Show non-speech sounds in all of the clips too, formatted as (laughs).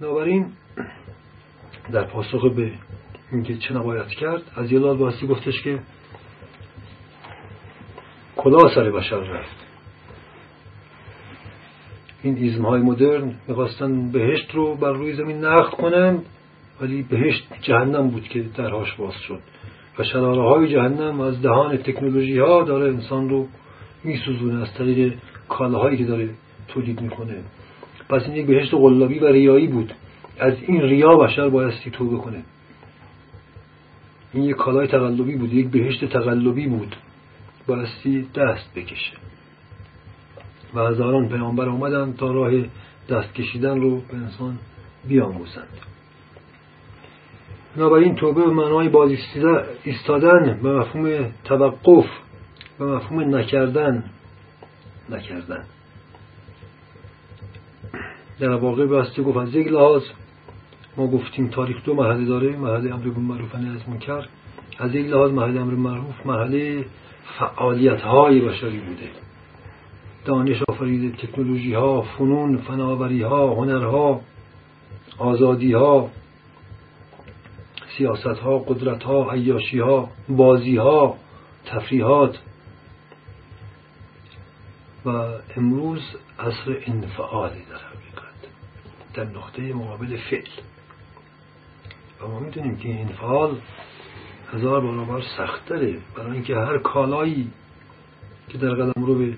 بنابراین در پاسخ به اینکه چه نباید کرد از یه لال باسی گفتش که کلا سر بشر رفت. این ایزم های مدرن می‌خواستن بهشت رو بر روی زمین نقد کنند ولی بهشت جهنم بود که درهاش باز شد. و شراره های جهنم از دهان تکنولوژی ها داره انسان رو میسوزونه از طریق کالاهایی که داره تولید می‌کنه. پس این یک بهشت قلابی و ریایی بود. از این ریا بشر بایستی توبه کنه این یک کالای تقلبی بود یک بهشت تقلبی بود. بایستی دست بکشه. و هزاران پیامبر آمدن تا راه دست کشیدن رو به انسان بیاموزند. بنابراین توبه به معنای باز ایستادن به مفهوم توقف به مفهوم نکردن نکردن. در واقع باستی گفت از یک لحاظ ما گفتیم تاریخ دو مرحله داره مرحله امر معروف از منکر. از یک لحاظ مرحله امر معروف مرحله فعالیت های بشری بوده. دانش آفرید تکنولوژی ها فنون فناوری ها هنرها آزادی ها سیاست ها قدرت ها عیاشی ها بازی ها تفریحات. و امروز عصر انفعالی در در نقطه مقابل فعل. و ما می‌دونیم که این انفعال هزار برابر سخت داره. برای اینکه هر کالایی که در قدم رو به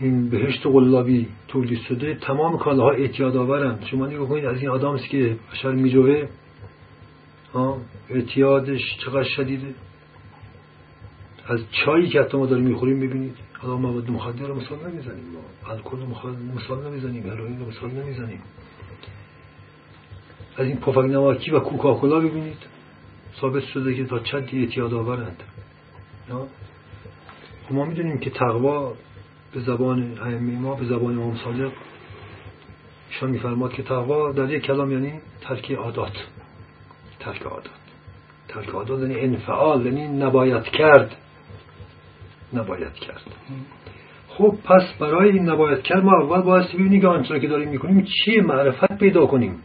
این بهشت قلابی تولید شده تمام کالاها اعتیاد آورند. شما نگاه کنید از این آدامسی که بشر میجوه. اعتیادش چقدر شدیده از چایی که حتی ما داریم می‌خوریم ببینید حالا مواد مخدر رو مثال نمی‌زنیم. ما الکل مثال نمی‌زنیم هروئین رو مثال نمی‌زنیم. از این پفک نماکی و کوکاکولا ببینید. ثابت شده که تا چندی اعتیاد آورند. خب ما می‌دونیم که تقوا به زبان ائمه ما به زبان امام صادق ایشان میفرماد که تقوا در یک کلام یعنی ترک عادات. ترک عادات. ترک عادات یعنی انفعال یعنی نباید کرد. نباید کرد. خب پس برای این نباید کرد ما اول باید ببینیم که آنچه که داریم می‌کنیم چیه معرفت پیدا کنیم؟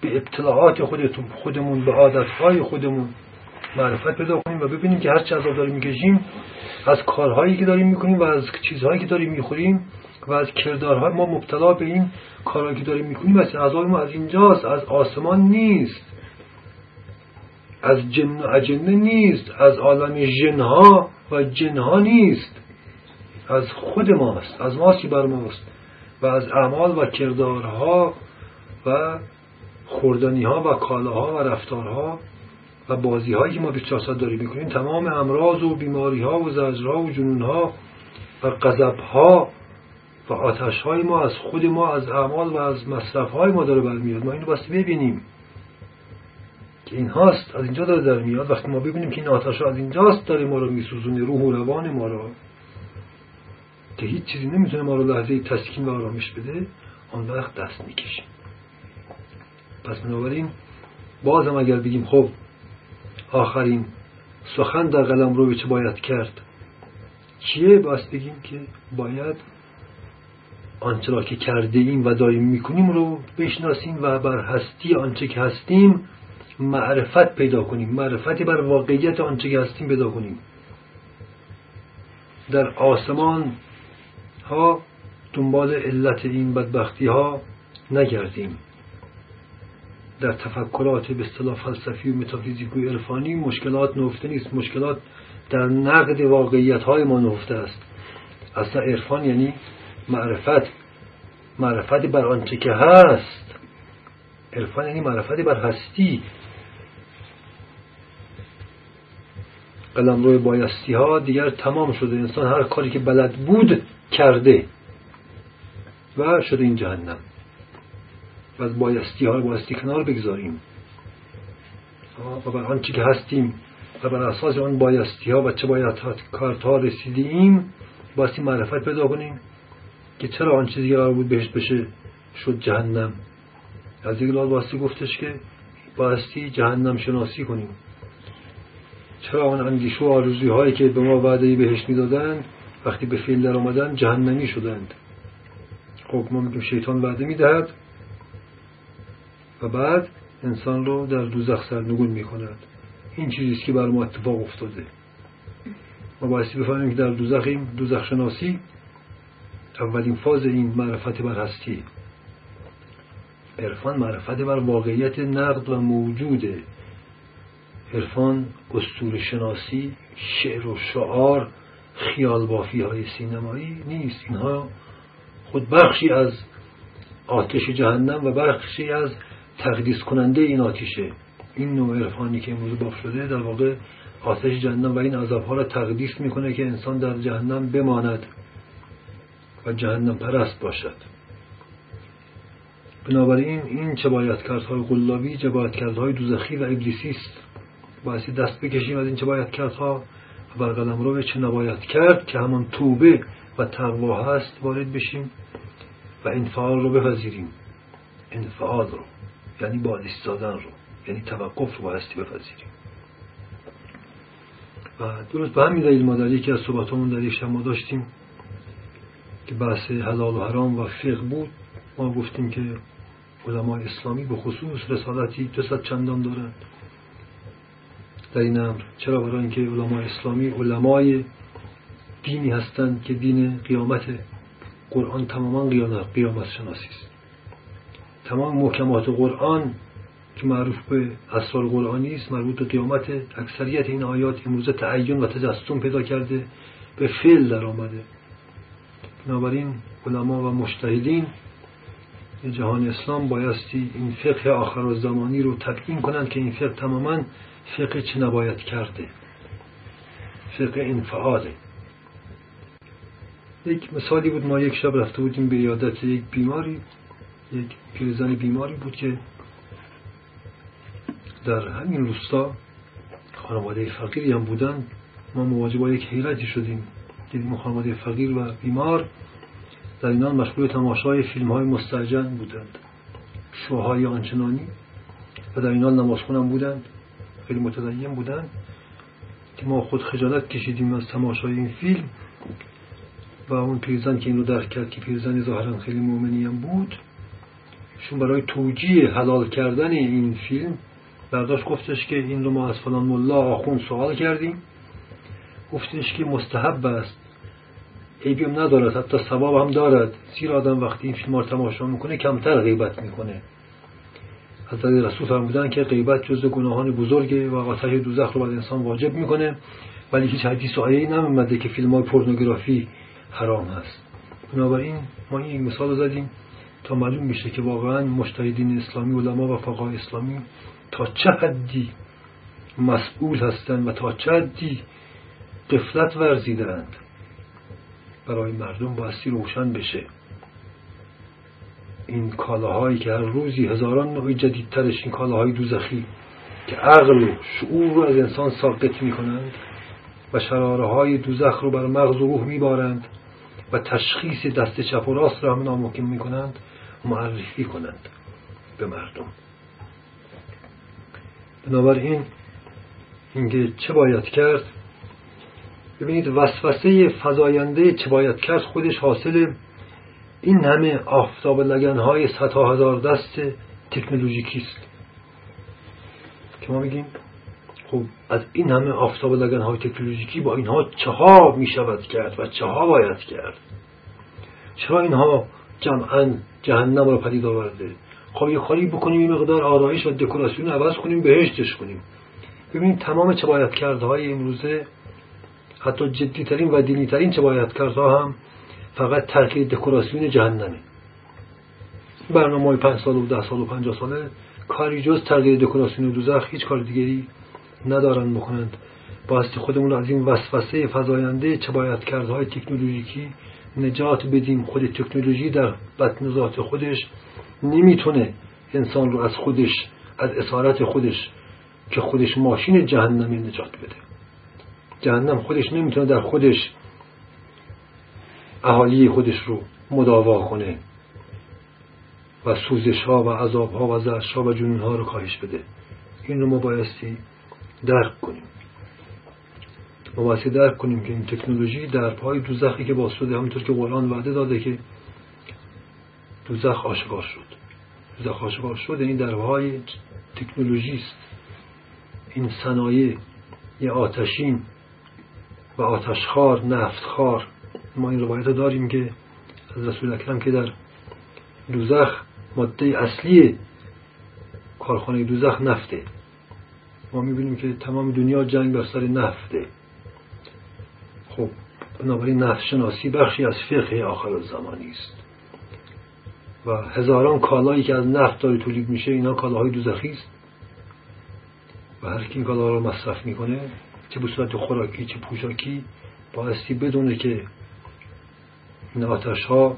به اطلاعات خودتون خودمون به عادتهای خودمون معرفت پیدا کنیم و ببینیم که هر چه عذاب داریم می‌کشیم از کارهایی که داریم می‌کنیم و از چیزهایی که داریم می‌خوریم و از کردارهای ما مبتلا به این کارهایی که داریم می‌کنیم از عذاب ما از اینجاست از آسمان نیست. از جن و اجنه نیست از عالم جنها و جنها نیست. از خود ماست از ماسی بر ماست. و از اعمال و کردارها و خوردنی ها و کالاها و رفتارها و بازی هایی که ما 24 ساعت داریم می‌کنیم تمام امراض و بیماری ها و زجرها و جنون ها و غضب ها و آتش های ما از خود ما از اعمال و از مصرف های ما داره برمیاد. ما اینو بس ببینیم. این هاست از اینجا داره در میاد. وقتی ما ببینیم که این آتش از اینجاست داره ما رو میسوزونه روح و روان ما رو. که هیچ چیزی نمی‌تونه ما رو لحظه تسکین و آرامش بده آن وقت دست می‌کشیم پس بنابراین بازم اگر بگیم خب آخرین سخن در قلم رو به چه باید کرد؟ چیه؟ باید بگیم که باید آنچه را که کرده ایم و داریم می‌کنیم رو بشناسیم و بر هستی آنچه که هستیم معرفت پیدا کنیم. معرفتی بر واقعیت آنچه که هستیم پیدا کنیم. در آسمان ها دنبال علت این بدبختی ها نگردیم. در تفکرات به اصطلاح فلسفی و متافیزیک و عرفانی مشکلات نهفته نیست. مشکلات در نقد واقعیت های ما نهفته است. اصلا عرفان یعنی معرفت. معرفت بر آنچه که هست. عرفان یعنی معرفت بر هستی. قلم روی بایستی ها دیگر تمام شده. انسان هر کاری که بلد بود کرده و شده این جهنم. و از بایستی ها بایستی کنار بگذاریم. و بر آنچه که هستیم و بر اساس آن بایستی ها و چه باید کارت ها رسیدیم بایستی معرفت پیدا کنیم که چرا آن چیزی قرار بود بهشت بشه شد جهنم. از یک لال بایستی گفتش که بایستی جهنم شناسی کنیم. چرا آن اندیشه و آرزوی هایی که به ما وعده بهشت می‌دادند وقتی به فیل در آمدن جهنمی شدند؟ خب ما میگیم شیطان وعده می‌دهد و بعد انسان رو در دوزخ سرنگون می کند این چیزیست که بر ما اتفاق افتاده. ما بایستی بفهمیم که در دوزخیم دوزخ شناسی اولین فاز این معرفت بر هستی. عرفان معرفت بر واقعیت نقد و موجوده. عرفان اسطور شناسی شعر و شعار خیال بافی های سینمایی نیست. اینها خود بخشی از آتش جهنم و بخشی از تقدیس کننده این آتیشه. این نوع عرفانی که امروز باف شده در واقع آتش جهنم و این عذابها را تقدیس می‌کنه که انسان در جهنم بماند و جهنم پرست باشد. بنابراین این چه باید کردهای قلابی چه باید کردهای دوزخی و ابلیسی است. باید دست بکشیم از این چه باید کردها و بر قلم رو چه نباید کرد که همان توبه و تقوا هست وارد بشیم و انفعال رو بپذیریم. انفعال رو یعنی با ایستادن رو یعنی توقف رو بایستی بپذیریم. و درست به همین دلیل ما در یکی از صحبتمون در یک ما داشتیم که بحث حلال و حرام و فقه بود. ما گفتیم که علمای اسلامی به خصوص رسالتی دو چندان دارند در این امر چرا برای اینکه علمای اسلامی علمای دینی هستند که دین قیامت قرآن تماما قیامت شناسی است. تمام محکمات قرآن که معروف به اسرار قرآنی است مربوط به قیامت اکثریت این آیات امروزه تعین و تجسم پیدا کرده به فعل در آمده. بنابراین علما و مشتهدین جهان اسلام بایستی این فقه آخر و زمانی رو تبیین کنند که این فقه تماما فقه چه نباید کرده؟ فقه انفعاله. یک مثالی بود ما یک شب رفته بودیم به یادت یک بیماری یک پیرزن بیماری بود که در همین روستا خانواده فقیری هم بودن. ما مواجه با یک حیرتی شدیم. دیدیم خانواده فقیر و بیمار در اینان مشغول تماشای فیلم های مستجن بودند. شوهای آنچنانی و در اینان نمازخون هم بودند. خیلی متدین بودند که ما خود خجالت کشیدیم از تماشای این فیلم و اون پیرزن که این رو درک کرد که پیرزن ظاهرا خیلی مؤمنی هم بود شون برای توجیه حلال کردن این فیلم برداشت گفتش که این رو ما از فلان ملا آخون سوال کردیم. گفتش که مستحب است. عیبی هم ندارد حتی ثواب هم دارد. زیر آدم وقتی این فیلم رو تماشا می‌کنه کمتر غیبت می‌کنه. حضرت رسول فرمودن که غیبت جز گناهان بزرگه و آتش دوزخ رو بر انسان واجب می‌کنه ولی هیچ حدیث و آیه‌ای نمیمده که فیلم های پورنوگرافی حرام هست. بنابراین ما این مثال رو زدیم تا معلوم میشه که واقعا مشتهدین اسلامی علما و فقهای اسلامی تا چه حدی مسئول هستند و تا چه حدی قفلت ورزیدند برای مردم بایستی روشن بشه. این کالاهایی که هر روزی هزاران نوع جدیدترش این کالاهای دوزخی که عقل و شعور رو از انسان ساقط می کنند و شراره های دوزخ رو بر مغز و روح میبارند و تشخیص دست چپ و راست را هم ناممکن می کنند معرفی کنند به مردم. بنابراین اینکه چه باید کرد؟ ببینید وسوسه فضاینده چه باید کرد خودش حاصل این همه آفتاب لگنهای صدها هزار دست تکنولوژیکی است که ما میگیم خب از این همه آفتاب لگنهای تکنولوژیکی با اینها چه ها می شود کرد و چه ها باید کرد؟ چرا اینها جمعا جهنم رو پدید آورده؟ خب یه کاری بکنیم این مقدار آرایش و دکوراسیون عوض کنیم بهشتش کنیم. ببینید تمام چه باید کرده های امروزه حتی جدیترین و دینیترین چه باید کردها هم فقط ترکیب دکوراسیون جهنمه برنامه های پنج سال و ده سال و پنجاه ساله کاری جز تغییر دکوراسیون دوزخ هیچ کار دیگری ندارن بکنند. باستی خودمون از این وسوسه فضاینده چه باید کردهای تکنولوژیکی نجات بدیم. خود تکنولوژی در بطن ذات خودش نمی‌تونه انسان رو از خودش از اسارت خودش که خودش ماشین جهنمی نجات بده. جهنم خودش نمی‌تونه در خودش اهالی خودش رو مداوا کنه و سوزش ها و عذاب ها و زرش ها و جنون ها رو کاهش بده. این رو ما بایستی درک کنیم. ما بایستی درک کنیم که این تکنولوژی در پای دوزخی که باز شده همونطور که قرآن وعده داده که دوزخ آشکار شد. دوزخ آشکار شد این در های تکنولوژی است. این صنایع یه آتشین و آتشخار نفتخار ما این روایت داریم که از رسول اکرم که در دوزخ ماده اصلی کارخانه دوزخ نفته. ما می‌بینیم که تمام دنیا جنگ بر سر نفته. خب بنابراین نفت شناسی بخشی از فقه آخر زمانی است. و هزاران کالایی که از نفت داره تولید میشه اینا کالاهای دوزخی است. و هر کی این کالا رو مصرف می‌کنه چه به صورت خوراکی چه پوشاکی بایستی بدونه که این آتش ها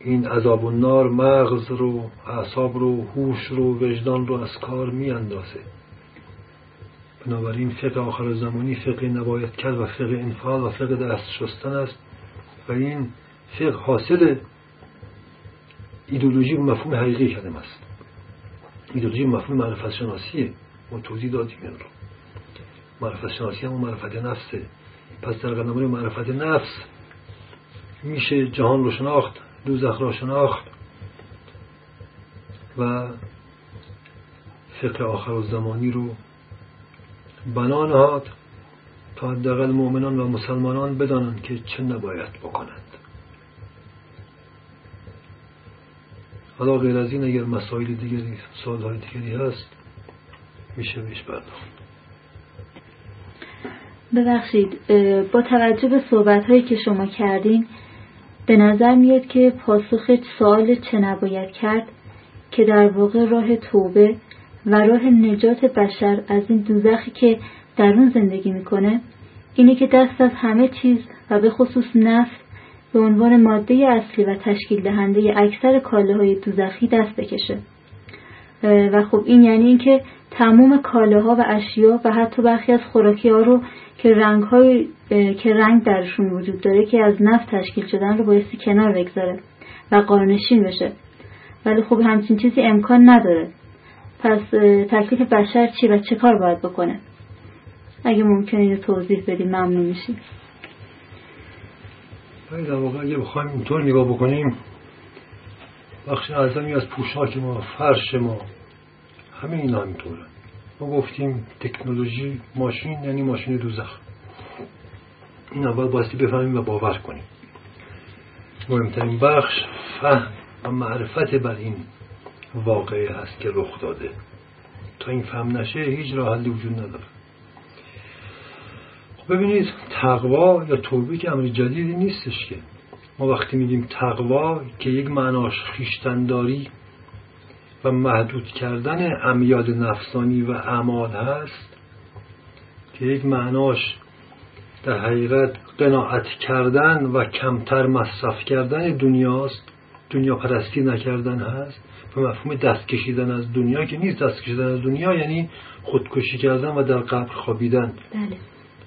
این عذاب النار مغز رو اعصاب رو هوش رو وجدان رو از کار میاندازه. بنابراین فقه آخر زمانی فقه نباید کرد و فقه انفعال و فقه دست شستن است و این فقه حاصل ایدولوژی و مفهوم حقیقی کلمه است. ایدولوژی مفهوم معرفت شناسیه ما توضیح دادیم این رو. معرفت شناسی هم معرفت نفسه. پس در قدم معرفت نفس میشه جهان رو شناخت دوزخ را شناخت و فقه آخر و زمانی رو بنا نهاد تا حداقل مؤمنان و مسلمانان بدانند که چه نباید بکنند. حالا غیر از این اگر مسائل دیگری سوالهای دیگری هست میشه بهش پرداخت. ببخشید با توجه به صحبت هایی که شما کردین به نظر میاد که پاسخ سوال چه نباید کرد که در واقع راه توبه و راه نجات بشر از این دوزخی که در اون زندگی می‌کنه اینه که دست از همه چیز و به خصوص نفس به عنوان ماده اصلی و تشکیل دهنده اکثر کاله های دوزخی دست بکشه. و خب این یعنی اینکه تمام کاله ها و اشیا و حتی برخی از خوراکی ها رو که رنگ های که رنگ درشون وجود داره که از نفت تشکیل شدن رو بایستی کنار بگذاره و قارنشین بشه. ولی خب همچین چیزی امکان نداره. پس تکلیف بشر چی و چه کار باید بکنه؟ اگه ممکنه یه توضیح بدیم ممنون میشیم. در واقع اگه بخوایم اینطور نگاه بکنیم بخش اعظمی از پوشاک ما فرش ما همه این همینطوره ما گفتیم تکنولوژی ماشین یعنی ماشین دوزخ. این اول بایستی بفهمیم و باور کنیم. مهمترین بخش فهم و معرفت بر این واقعه هست که رخ داده. تا این فهم نشه هیچ راه حلی وجود نداره. خب ببینید تقوا یا توبه که امر جدیدی نیستش که. ما وقتی میگیم تقوا که یک معناش خیشتنداری و محدود کردن امیاد نفسانی و اعمال هست که یک معناش در حقیقت قناعت کردن و کمتر مصرف کردن دنیاست. دنیا پرستی نکردن هست. به مفهوم دست کشیدن از دنیا که نیست. دست کشیدن از دنیا یعنی خودکشی کردن و در قبر خوابیدن. بله.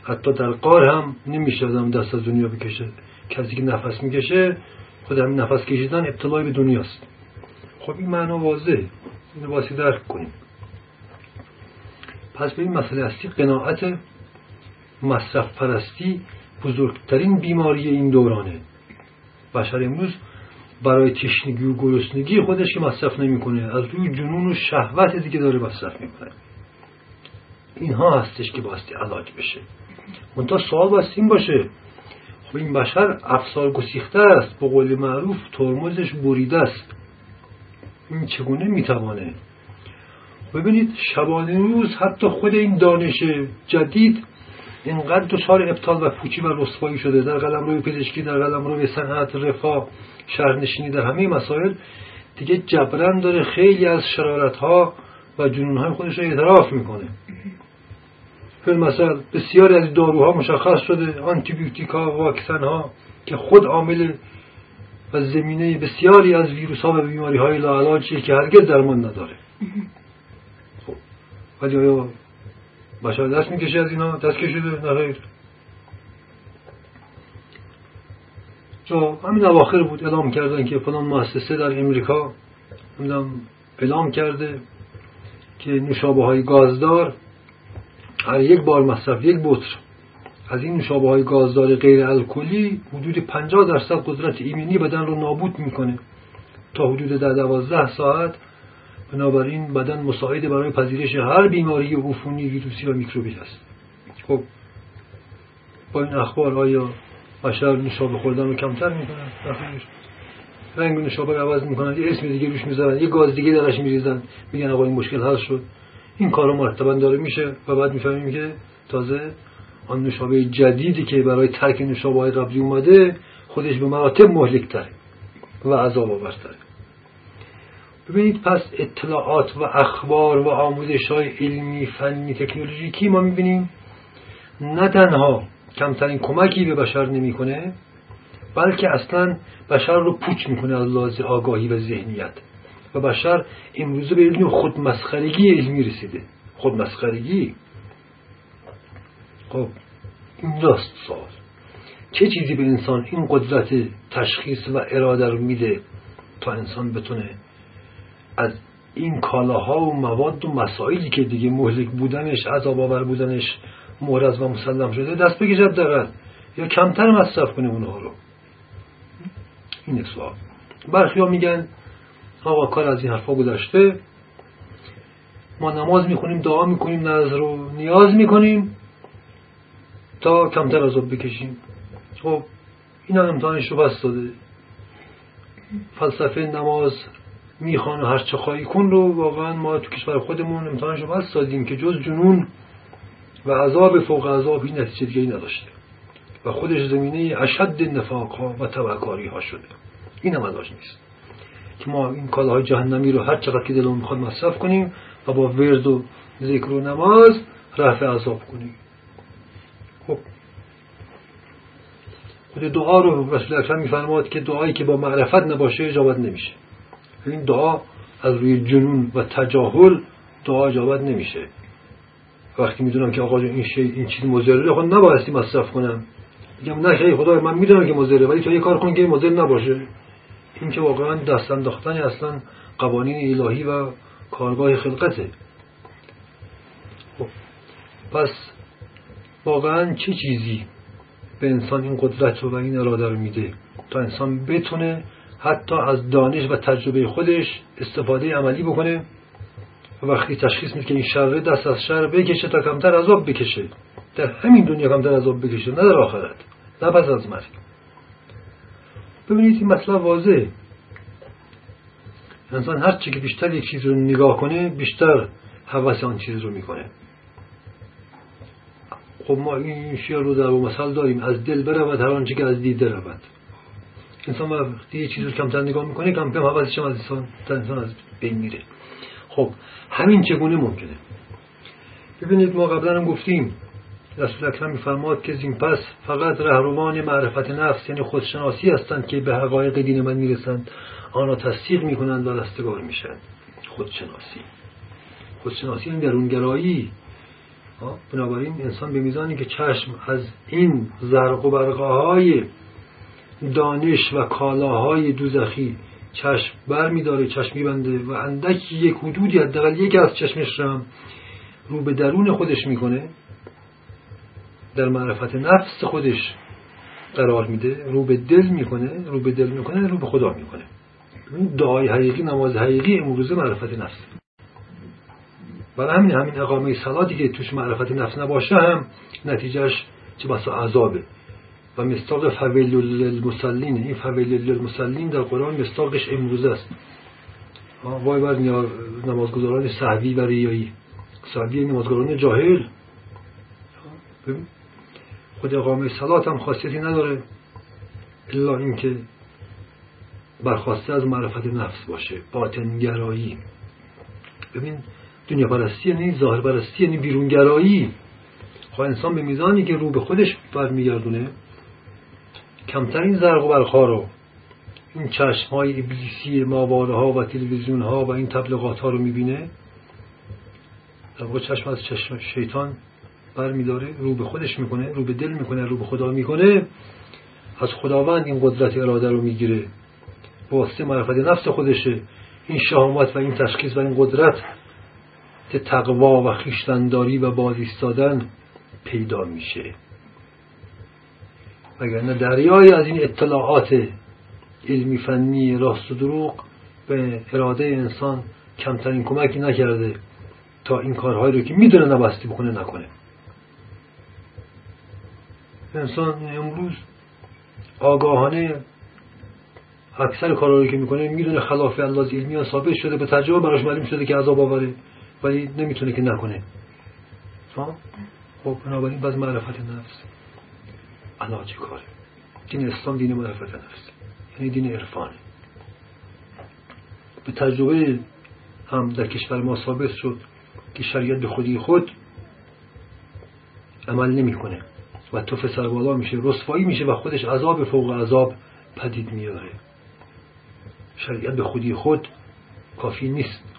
حتی در قار هم نمیشه آدم دست از دنیا بکشه. کسی که نفس می‌کشه خود همین نفس کشیدن ابتلای به دنیاست. خب این معنا واضحه. اینو باسی درک کنیم؟ پس به این مسئله هستی قناعت مصرف پرستی بزرگترین بیماری این دورانه. بشر امروز برای تشنگی و گرسنگی خودش که مصرف نمی‌کنه از روی جنون و شهوت دیگه داره مصرف می‌کنه. اینها هستش که باستی علاج بشه. منتها سوال باستی این باشه. خب این بشر افسار گسیخته است به قول معروف ترمزش بریده است. این چگونه می‌توانه؟ ببینید شبانه روز حتی خود این دانش جدید اینقدر دچار ابطال و پوچی و رسوایی شده. در قلم روی پزشکی در قلم روی صنعت رفاه شهرنشینی در همه مسائل دیگه جبران داره خیلی از شرارت ها و جنون های خودش رو اعتراف می‌کنه. مثلا بسیاری از داروها مشخص شده آنتیبیوتیک ها واکسن ها که خود عامل و زمینه بسیاری از ویروس ها و بیماری های لاعلاجیه که هرگز درمان نداره. (laughs) خب. ولی آیا بشر دست می‌کشه از اینا؟ دست کشیده نه همین اواخر بود اعلام کردن که فلان مؤسسه در امریکا اعلام کرده که نوشابه های گازدار هر یک بار مصرف یک بطر از این نوشابه های گازدار غیر الکلی حدود 50 درصد قدرت ایمنی بدن رو نابود می‌کنه. تا حدود در دوازده ساعت بنابراین بدن مساعد برای پذیرش هر بیماری عفونی ویروسی و میکروبی است خب با این اخبار آیا بشر نشابه خوردن رو کمتر می‌کنن؟ رنگ نشابه عوض می‌کنن یه اسم دیگه روش می‌ذارن یه گاز دیگه درش میریزن میگن آقا این مشکل حل شد. این کارا مرتبا داره میشه و بعد می‌فهمیم که تازه آن نشابه جدیدی که برای ترک نشابه های قبلی اومده خودش به مراتب مهلکتره و عذاب آورتره ببینید پس اطلاعات و اخبار و آموزش های علمی فنی تکنولوژیکی ما می‌بینیم نه تنها کمترین کمکی به بشر نمی‌کنه بلکه اصلا بشر رو پوچ می‌کنه از لحاظ آگاهی و ذهنیت. و بشر امروزه به علم خودمسخرگی علمی رسیده. خودمسخرگی. خب این راست سوال. چه چیزی به انسان این قدرت تشخیص و اراده رو میده تا انسان بتونه از این کالاها و مواد و مسائلی که دیگه مهلک بودنش عذاب آور بودنش مورز و مسلم شده دست بکشد دارد یا کمتر مصرف کنه اونها رو. این سوال. برخی ها میگن آقا کار از این حرفا گذشته. ما نماز می‌کنیم دعا می‌کنیم نظر رو نیاز می‌کنیم. تا کمتر عذاب بکشیم. خب این هم امتحانش رو بست داده. فلسفه نماز می‌خوان و هرچه خواهی کن رو واقعا ما تو کشور خودمون امتحانش رو بست دادیم که جز جنون و عذاب فوق عذاب نتیجه دیگه نداشته. و خودش زمینه اشد نفاق ها و تبعکاری ها شده. این هم نیست. که ما این کالاهای جهنمی رو هر چقدر که دلمون می‌خواد مصرف کنیم و با ورد و ذکر و نماز رفع عذاب کنیم. خب. خود دعا رو رسول اکرم میفرماد که دعایی که با معرفت نباشه اجابت نمیشه. این دعا از روی جنون و تجاهل دعا اجابت نمیشه. وقتی می‌دونم که آقا این شی این چیز مضره خود نبایستی مصرف کنم. میگم نه خیلی خدا من می‌دونم که مضره ولی تو یه کار کن که مضر نباشه. این که واقعا دست انداختن اصلا قوانین الهی و کارگاه خلقته. خب، پس واقعا چه چیزی به انسان این قدرت رو و این اراده رو میده تا انسان بتونه حتی از دانش و تجربه خودش استفاده عملی بکنه و وقتی تشخیص میده که این شر دست از شر بکشه تا کمتر عذاب بکشه در همین دنیا کمتر عذاب بکشه نه در آخرت نه پس از مرگ. ببینید این مطلب واضح انسان هر چی که بیشتر یک چیز رو نگاه کنه بیشتر حوث آن چیز رو می‌کنه. خب ما این شعر رو در مثال داریم از دل برود هر آنچه که از دیده رود انسان وقتی یه چیز رو کمتر نگاه می‌کنه کم کم حوثش از انسان انسان از بین میره. خب همین چگونه ممکنه؟ ببینید ما قبلا هم گفتیم رسول اکرم میفرماد که زین پس فقط رهروان معرفت نفس یعنی خودشناسی هستند که به حقایق دین من می‌رسند. آن را تصدیق می‌کنند و رستگار میشن خودشناسی. خودشناسی این درونگرایی بنابراین انسان به میزانی که چشم از این زرق و برقاهای دانش و کالاهای دوزخی چشم بر میداره چشم میبنده و اندک یک حدودی حداقل یک از چشمش هم رو به درون خودش می‌کنه در معرفت نفس خودش قرار میده رو به دل می‌کنه رو به دل می‌کنه رو به خدا می‌کنه. این دعای حقیقی نماز حقیقی امروزه معرفت نفس. برای همین همین اقامه صلاتی که توش معرفت نفس نباشه هم نتیجهش چه بسا عذابه. و مستاق فویل للمسلین این فویل للمسلین در قرآن مستاقش امروزه است. وای بر نمازگزاران صحوی و ریایی صحوی نمازگزاران جاهل. خود اقامه صلات هم خاصیتی نداره. الا اینکه برخواسته از معرفت نفس باشه. باطنگرایی. ببین دنیا پرستی یعنی ظاهر پرستی یعنی بیرونگرایی. خب انسان به میزانی که رو به خودش برمیگردونه کمتر این زرق و برخا رو. این چشم های ابلیسی ماواره ها و تلویزیون ها و این تبلیغات ها رو می‌بینه. در واقع چشم از چشم شیطان برمیداره رو به خودش می‌کنه رو به دل می‌کنه رو به خدا می‌کنه. از خداوند این قدرت اراده رو می‌گیره. واسطه معرفت نفس خودشه. این شهامت و این تشخیص و این قدرت تقوا و خیشتنداری و باز ایستادن پیدا میشه. وگرنه دریای از این اطلاعات علمی فنی راست و دروغ به اراده انسان کمترین کمکی نکرده تا این کارهایی رو که می‌دونه نبستی بکنه نکنه. انسان امروز آگاهانه اکثر کارهایی که می‌کنه می‌دونه خلاف انداز علمی ثابت شده به تجربه براش معلوم شده که عذاب آوره. ولی نمی‌تونه که نکنه. خب بنابراین باز معرفت نفس. علاج کاره دین اسلام دین معرفت نفس. یعنی دین عرفانه به تجربه هم در کشور ما ثابت شد که شریعت به خودی خود عمل نمی‌کنه و تو سربالا میشه رسوایی میشه و خودش عذاب فوق عذاب پدید میاره. شریعت به خودی خود کافی نیست.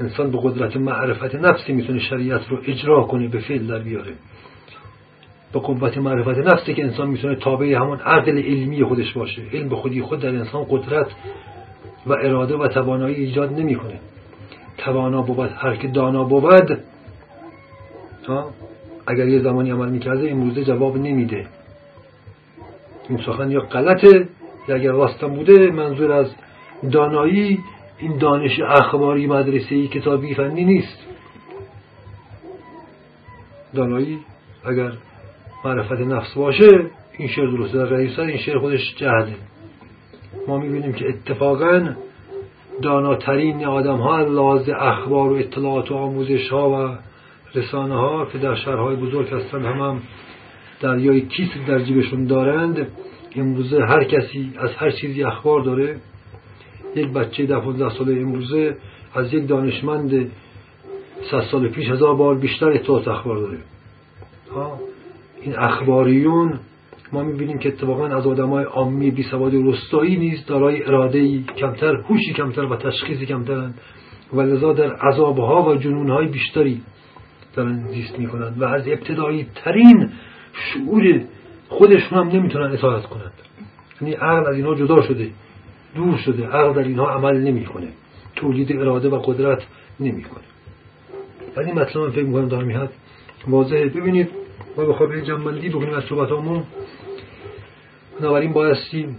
انسان به قدرت معرفت نفسی می‌تونه شریعت رو اجرا کنه به فعل در بیاره. به قوت معرفت نفسی که انسان می‌تونه تابع همون عقل علمی خودش باشه. علم به خودی خود در انسان قدرت و اراده و توانایی ایجاد نمی‌کنه. توانا بود هر که دانا بود اگر یه زمانی عمل می‌کرده امروزه جواب نمیده. این سخن یا غلطه یا اگر راستم بوده منظور از دانایی این دانش اخباری مدرسه کتابی فنی نیست. دانایی اگر معرفت نفس باشه این شعر درسته در این شعر خودش جهله ما می‌بینیم که اتفاقا داناترین آدم ها لازم اخبار و اطلاعات و آموزش ها و رسانه ها که در شهرهای بزرگ هستند هم, هم دریای کیس در جیبشون دارند. امروزه هر کسی از هر چیزی اخبار داره یک بچه ده 15 ساله امروزه از یک دانشمند صد سال پیش هزار بار بیشتر اطلاعات اخبار داره. این اخباریون ما می‌بینیم که اتفاقا از آدمای عامی بی سواد رستایی نیست دارای اراده کمتر هوشی کمتر و تشخیصی کمترن و لذا در عذابها و جنونهای بیشتری دارن زیست می‌کنن و از ابتدایی ترین شعور خودشون هم نمی‌تونن اطاعت کنند. یعنی عقل از اینها جدا شده. دور شده عقل در اینها عمل نمی‌کنه. تولید اراده و قدرت نمی‌کنه. ولی مطلب فکر می‌کنم دارم میاد واضحه. ببینید ما به جنبندی بکنیم از صحبت همون بنابراین بایستی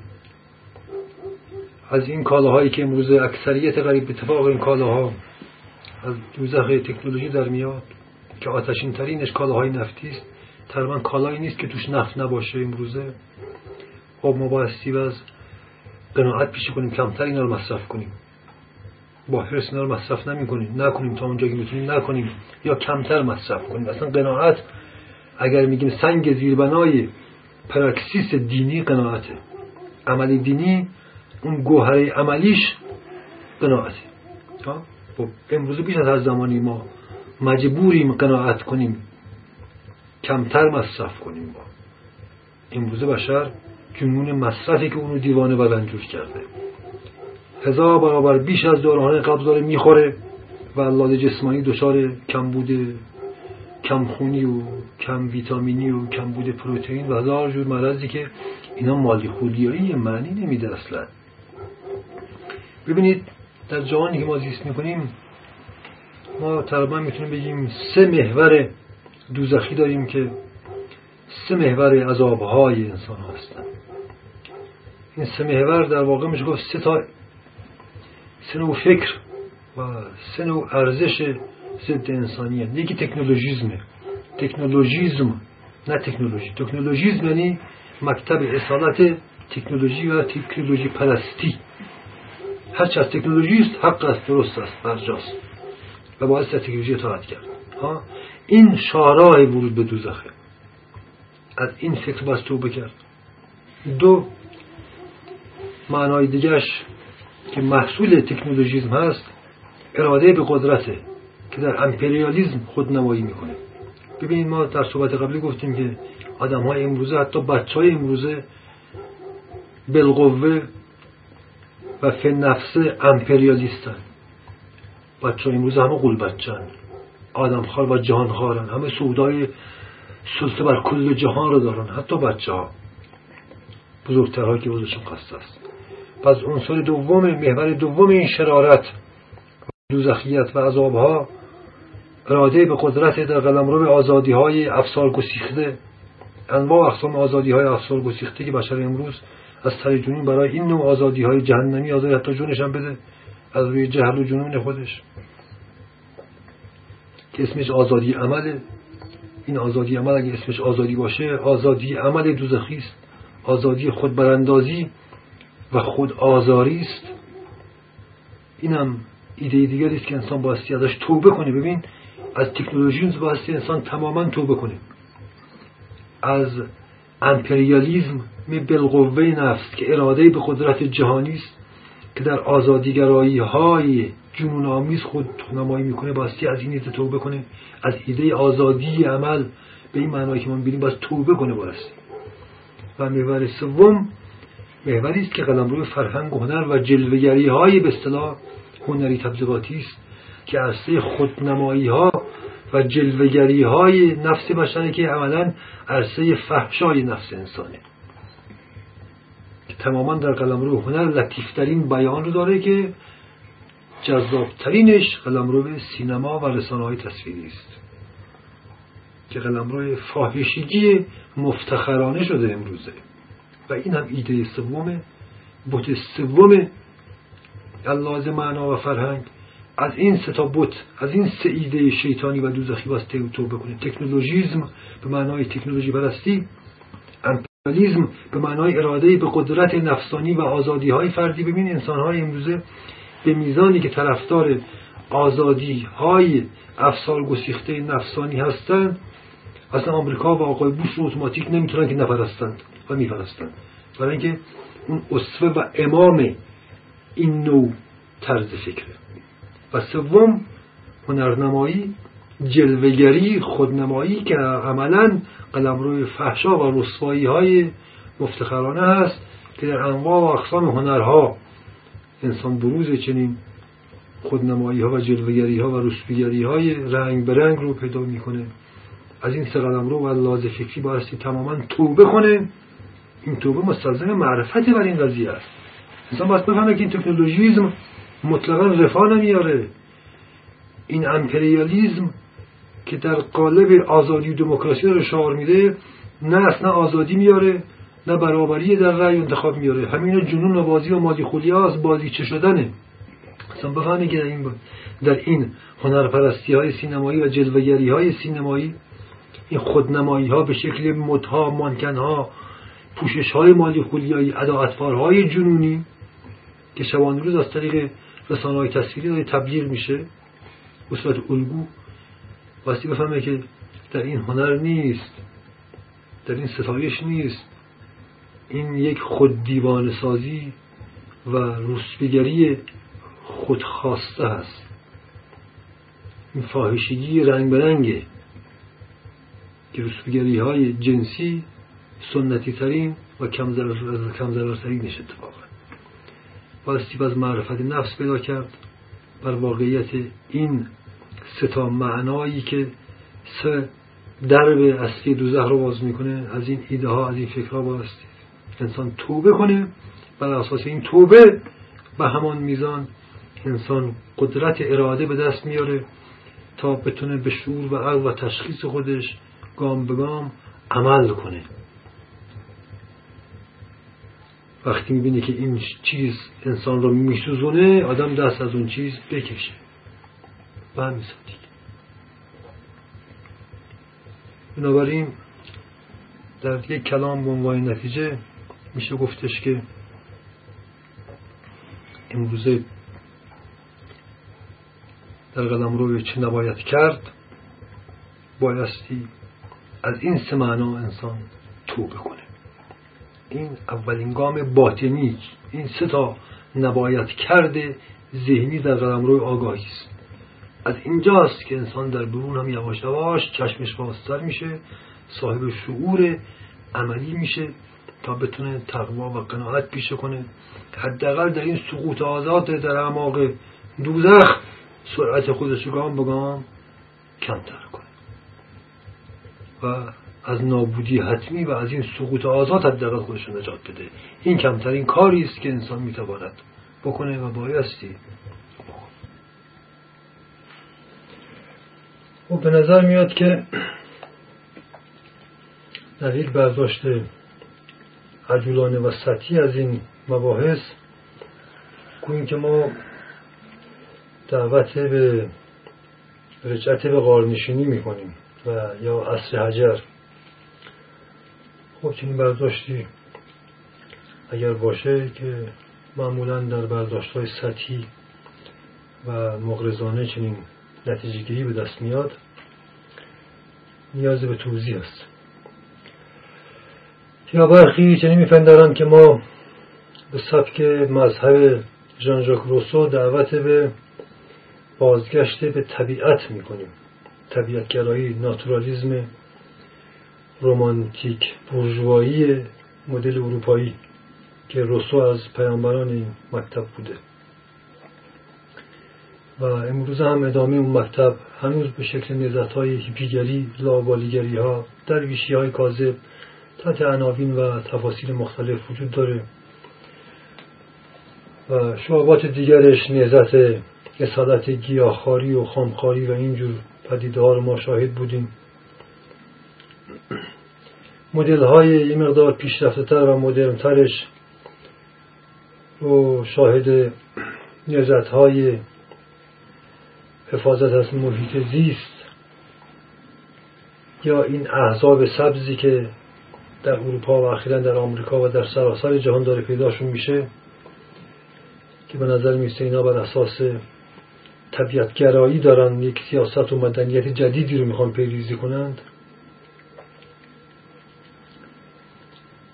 از این کالاهایی که امروز اکثریت قریب اتفاق این کالاها از دوزخ تکنولوژی در میاد که آتشین ترینش کالاهای نفتی است. تقریبا کالایی نیست که توش نفت نباشه امروزه. خب ما بایستی از قناعت پیشی کنیم کمتر اینا رو مصرف کنیم. با حرس اینا رو مصرف نمی کنیم نکنیم تا اونجا که می‌تونیم نکنیم. یا کمتر مصرف کنیم. اصلا قناعت اگر میگیم سنگ زیربنای پراکسیس دینی قناعته. عملی دینی اون گوهره عملیش قناعته. خب امروز بیش از هر زمانی ما مجبوریم قناعت کنیم کمتر مصرف کنیم با. امروز بشر جنون مصرفی که اونو دیوانه و رنجور کرده. هزار برابر بیش از دوران قبض داره می‌خوره و الاده جسمانی دچار کمبود کمخونی و کم ویتامینی و کمبود پروتئین و هزار جور مرضی که اینا مالی خولیایی معنی نمیده اصلا. ببینید در جهانی که ما زیست می‌کنیم ما تقریبا می‌تونیم بگیم سه محور دوزخی داریم که سه محور عذابهای انسان هستن. این سه محور در واقع میشه گفت سه تا سه نوع فکر و سه نوع ارزش ضد انسانیه. یکی تکنولوژیزمه. تکنولوژیزم نه تکنولوژی. تکنولوژیزم یعنی مکتب اصالت تکنولوژی و تکنولوژی پرستی. هرچه از تکنولوژی است حق است درست است برجاست و باعث تکنولوژی اطاعت کرد. ها؟ این شاراه ورود به دوزخه. از این فکر باز توبه کرد. دو معنای دیگرش که محصول تکنولوژیزم هست اراده به قدرته که در امپریالیزم خود نمایی می‌کنه. ببینید ما در صحبت قبلی گفتیم که آدم های امروزه حتی بچه های امروزه بالقوه و فی نفسه امپریالیستن. بچه امروزه همه قول بچن آدم خار و جهان خارن همه سودای سلطه بر کل جهان رو دارن حتی بچه ها بزرگترها که بزرگشون قصد است. پس عنصر دوم محور دوم این شرارت دوزخیت و عذابها اراده به قدرت در قلمرو آزادی های افسار گسیخته انواع اقسام آزادی های افسار گسیخته که بشر امروز از تر برای این نوع آزادی های جهنمی آزادی حتی جونش هم بده از روی جهل و جنون خودش. که اسمش آزادی عمله این آزادی عمل اگه اسمش آزادی باشه آزادی عمل دوزخی است آزادی خود براندازی و خود آزاری است. اینم ایده دیگری است که انسان باستی ازش توبه کنه. ببین از تکنولوژی باستی انسان تماما توبه کنه. از امپریالیزم بالقوه نفس که اراده به قدرت جهانی است که در آزادیگرایی های جنون آمیز خود نمایی می‌کنه باستی از این ایده توبه کنه. از ایده آزادی عمل به این معنایی که ما بینیم باید توبه کنه باستی و محور سوم محوری است که روی فرهنگ و هنر و جلوگری های به اصطلاح هنری تبلیغاتی است که عرصه خودنمایی ها و جلوگری های نفس بشره که عملا عرصه فحشای نفس انسانه. که تماما در قلمرو هنر لطیفترین بیان رو داره که جذابترینش قلمرو سینما و رسانه های تصویری است. که قلمرو فاحشگی مفتخرانه شده امروزه. و این هم ایده سومه بوت سوم اللازم معنا و فرهنگ. از این سه تا بت از این سه ایده شیطانی و دوزخی باز توبه کنید تکنولوژیزم به معنای تکنولوژی پرستی امپریالیزم به معنای اراده به قدرت نفسانی و آزادی های فردی. ببین انسان های امروزه به میزانی که طرفدار آزادی های افسار گسیخته نفسانی هستند اصلا آمریکا و آقای بوش رو اتوماتیک نمی‌تونن که نپرستند و میپرستند. برای اینکه اون اصفه و امام این نوع طرز فکره. و سوم هنرنمایی جلوگری خودنمایی که عملا قلمروی فحشا و رسوایی های مفتخرانه هست که در انواع و اقسام هنرها انسان بروز چنین خودنمایی ها و جلوگری ها و رسویگری های رنگ به رنگ رو پیدا می‌کنه. از این سه قلم رو و لاز فکری بایستی تماما توبه کنه. این توبه مستلزم معرفت بر این قضیه است. انسان باید بفهمه که این تکنولوژیزم مطلقا رفاه نمیاره. این امپریالیزم که در قالب آزادی و دموکراسی رو شعار میده نه اصلا آزادی میاره نه برابری در رأی انتخاب میاره. همین جنون و بازی و مالی خولی از بازی چه شدنه؟ اصلا بفهمه که در این, در این هنرپرستی های سینمایی و جلوگری های سینمایی این خودنمایی ها به شکل مدها مانکن ها پوشش های مالی خولیایی های جنونی که شبان روز از طریق رسانه های تصویری داره تبلیغ میشه به صورت الگو. واسه بفهمه که در این هنر نیست در این ستایش نیست این یک خود دیوان سازی و روسبیگری خودخواسته است. این فاحشگی رنگ برنگه که روسبیگری های جنسی سنتی ترین و کم ضررترینش اتفاقا. بایستی از معرفت نفس پیدا کرد بر واقعیت این ستا معنایی که سه درب اصلی دوزخ رو باز می‌کنه. از این ایده ها از این فکرها بایستی انسان توبه کنه. بر اساس این توبه به همان میزان انسان قدرت اراده به دست میاره تا بتونه به شعور و عقل و تشخیص خودش گام به گام عمل کنه. وقتی می‌بینه که این چیز انسان رو میسوزونه آدم دست از اون چیز بکشه. به همین بنابراین در یک کلام به عنوان نتیجه میشه گفتش که امروزه در قدم رو چه نباید کرد؟ بایستی از این سه معنا انسان توبه کنه این اولین گام باطنی این سه تا نباید کرده ذهنی در قلمرو آگاهی است. از اینجاست که انسان در برون هم یواش یواش چشمش بازتر میشه صاحب شعور عملی میشه تا بتونه تقوا و قناعت پیشه کنه. حداقل در این سقوط آزاد در اعماق دوزخ سرعت خودش گام به گام کمتر. و از نابودی حتمی و از این سقوط آزاد حداقل خودش نجات بده. این کمترین کاری است که انسان می‌تواند بکنه و بایستی. و خب به نظر میاد که در یک برداشت عجولانه و سطحی از این مباحث گوییم که ما دعوت به رجعت به غارنشینی می‌کنیم. و یا عصر حجر. خب چنین برداشتی اگر باشه که معمولا در برداشت های سطحی و مغرزانه چنین نتیجهگیری به دست میاد نیاز به توضیح است. یا برخی چنین میپندارند که ما به سبک مذهب ژان ژاک روسو دعوت به بازگشت به طبیعت می‌کنیم. طبیعتگرایی ناتورالیزم رومانتیک بورژوایی مدل اروپایی که روسو از پیامبران این مکتب بوده. و امروز هم ادامه اون مکتب هنوز به شکل نزت های هیپیگری لابالیگری ها درویشی های کاذب تحت عناوین و تفاصیل مختلف وجود داره. و شعبات دیگرش نهزت اصالت گیاهخواری و خامخواری و اینجور پدیده ها رو ما شاهد بودیم. مدل های یه مقدار پیشرفته تر و مدرن ترش رو شاهد نهزت های حفاظت از محیط زیست یا این احزاب سبزی که در اروپا و اخیرا در آمریکا و در سراسر جهان داره پیداشون میشه که به نظر میسته اینا بر اساس طبیعتگرایی دارن یک سیاست و مدنیت جدیدی رو می‌خوان پیریزی کنند.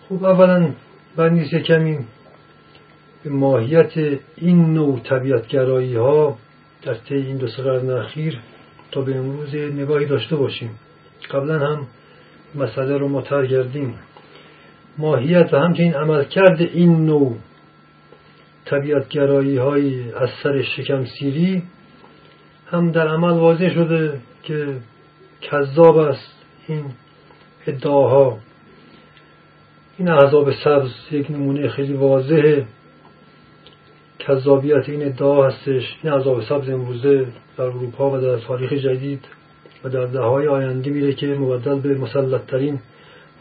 خب اولا بر نیست کمی به ماهیت این نوع طبیعتگرایی ها در طی این دو سه قرن اخیر تا به امروز نگاهی داشته باشیم. قبلا هم مسئله رو مطرح کردیم. ماهیت و همچنین عملکرد این نوع طبیعتگرایی های از سر شکم سیری هم در عمل واضح شده که کذاب است این ادعاها. این احزاب سبز یک نمونه خیلی واضحه کذابیت این ادعا هستش. این عذاب سبز امروزه در اروپا و در تاریخ جدید و در دههای آینده میره که مبدل به مسلطترین